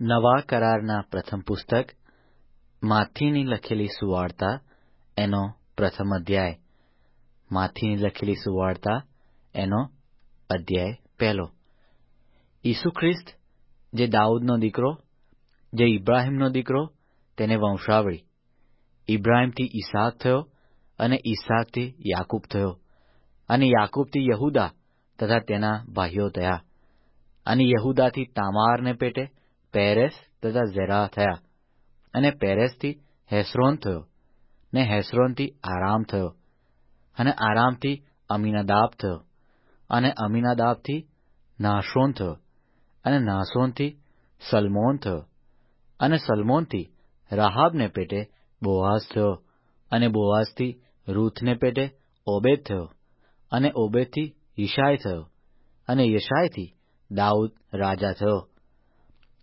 નવા કરારના પ્રથમ પુસ્તક, માથીની લખેલી સુવાર્તા, એનો પ્રથમ અધ્યાય. માથીની લખેલી સુવાર્તા, એનો અધ્યાય પહેલો. ઈસુ ખ્રિસ્ત, જે દાઉદનો દીકરો, જે ઇબ્રાહીમનો દીકરો, તેને વંશાવળી. ઇબ્રાહીમથી ઈસાક થયો અને ઈસાકથી યાકૂબ થયો. અને યાકૂબથી યહૂદા તથા તેના ભાઈઓ થયા. અને યહૂદાથી તામારને પેટે પેરેસ તથા ઝેરા થયા અને પેરેસથી હેસ્રોન થયો ને હેસ્રોનથી આરામ થયો અને આરામથી અમીનાદાબ થયો અને અમીનાદાબથી નાસોન થયો અને નાશોનથી સલમોન થયો અને સલમોનથી રાહાબને પેટે બોઆઝ થયો અને બોઆઝથી રૂથને પેટે ઓબેદ થયો અને ઓબેદથી યિશાય થયો અને યશાયથી દાઉદ રાજા થયો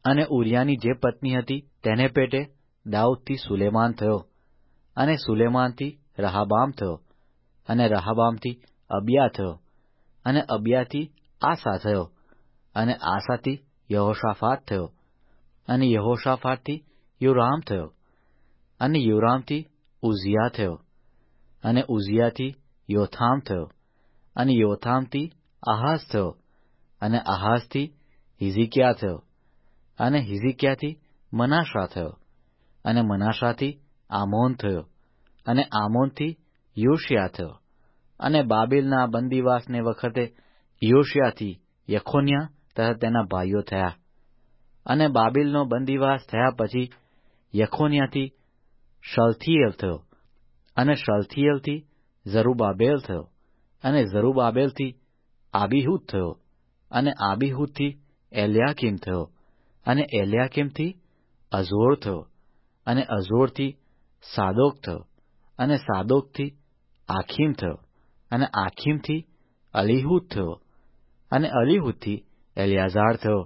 અને ઉરિયાની જે પત્ની હતી તેને પેટે દાઉદથી સુલેમાન થયો અને સુલેમાનથી રહાબામ થયો અને રહાબામથી અબિયા થયો અને અબિયાથી આસા થયો અને આસાથી યહોશાફાત થયો અને યહોશાફાતથી યોરામ થયો અને યોરામથી ઉઝિયા થયો અને ઉઝિયાથી યોથામ થયો અને યોથામથી આહાઝ થયો અને આહાઝથી હિઝકિયા થયો અને હિઝકિયાથી મનાશા થયો અને મનાશાથી આમોન થયો અને આમોનથી યોશિયા થયો અને બાબેલના બંદીવાસને વખતે યોશિયાથી યખોન્યા તથા તેના ભાઈઓ થયા. અને બાબેલનો બંદીવાસ થયા પછી યખોન્યાથી શલથીએલ થયો અને શલથીએલથી ઝરુબાબેલ થયો અને ઝરુબાબેલથી આબીહૂદ થયો અને આબીહૂદથી એલ્યાકીમ થયો. અને એલ્યાકીમથી અઝોર થયો અને અઝોરથી સાદોક થયો અને સાદોકથી આખીમ થયો અને આખીમથી અલીહૂદ થયો અને અલીહૂદથી એલિયાઝાર થયો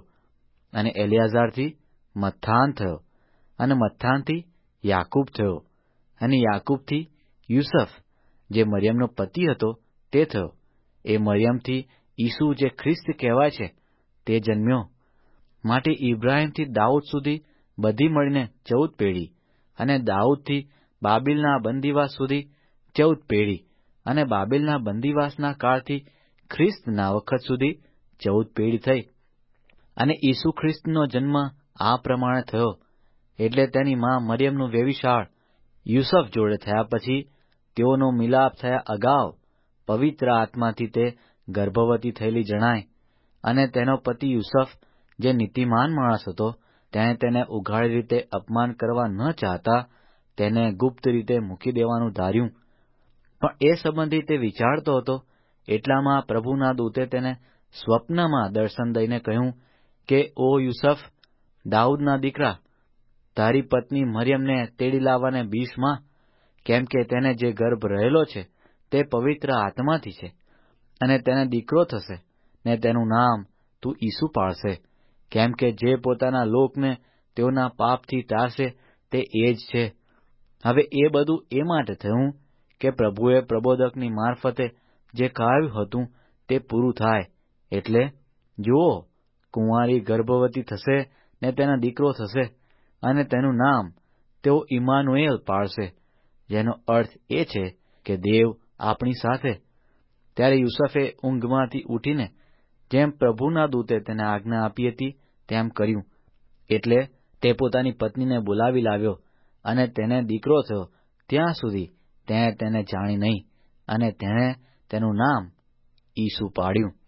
અને એલિયાઝારથી મથાન થયો અને મથાનથી યાકૂબ થયો અને યાકૂબથી યુસફ, જે મરિયમનો પતિ હતો, તે થયો. એ મરિયમથી ઈસુ જે ખ્રિસ્ત કહેવાય છે, તે જન્મ્યો માટે ઇબ્રાહીમથી દાઉદ સુધી બધી મળીને ચૌદ પેઢી અને દાઉદથી બાબિલના બંદીવાસ સુધી ચૌદ પેઢી અને બાબિલના બંદીવાસના કાળથી ખ્રિસ્તના વખત સુધી ચૌદ પેઢી થઈ. અને ઈસુ ખ્રિસ્તનો જન્મ આ પ્રમાણે થયો. એટલે તેની માં મરિયમનું વેવિશાળ યુસફ જોડે થયા પછી તેઓનો મિલાપ થયા અગાઉ પવિત્ર આત્માથી તે ગર્ભવતી થયેલી જણાય અને તેનો પતિ યુસફ જે નીતિમાન માણસ હતો, તેણે તેને ઉઘાડી રીતે અપમાન કરવા ન ચાહતા, તેને ગુપ્ત રીતે મૂકી દેવાનું ધાર્યું. પણ એ સંબંધી તે વિચારતો હતો, એટલામાં પ્રભુના દૂતે તેને સ્વપ્નમાં દર્શન દઈને કહ્યું કે, ઓ યુસફ, દાઉદના દીકરા, તારી પત્ની મરિયમને તેડી લાવવાને બીસમાં, કેમ કે તેને જે ગર્ભ રહેલો છે, તે પવિત્ર આત્માથી છે, અને તેને દીકરો થશે, ને તેનું નામ તું ઈસુ પાડશે. કેમ કે જે પોતાના લોકને તેઓના પાપથી તારશે તે એ જ છે. હવે એ બધું એ માટે થયું કે પ્રભુએ પ્રબોધકની મારફતે જે કહ્યું હતું તે પૂરું થાય. એટલે, જુઓ, કુંવારી ગર્ભવતી થશે ને તેના દીકરો થશે અને તેનું નામ તેઓ ઇમાનુએલ પાડશે, જેનો અર્થ એ છે કે દેવ આપણી સાથે. ત્યારે યુસફે ઊંઘમાંથી ઉઠીને જેમ પ્રભુના દૂતે તેને આજ્ઞા આપી હતી, તેમ કર્યું. એટલે તે પોતાની પત્નીને બોલાવી લાવ્યો અને તેને દીકરો થયો. ત્યાં સુધી તેણે તેને જાણી નહીં અને તેણે તેનું નામ ઈસુ પાડ્યું.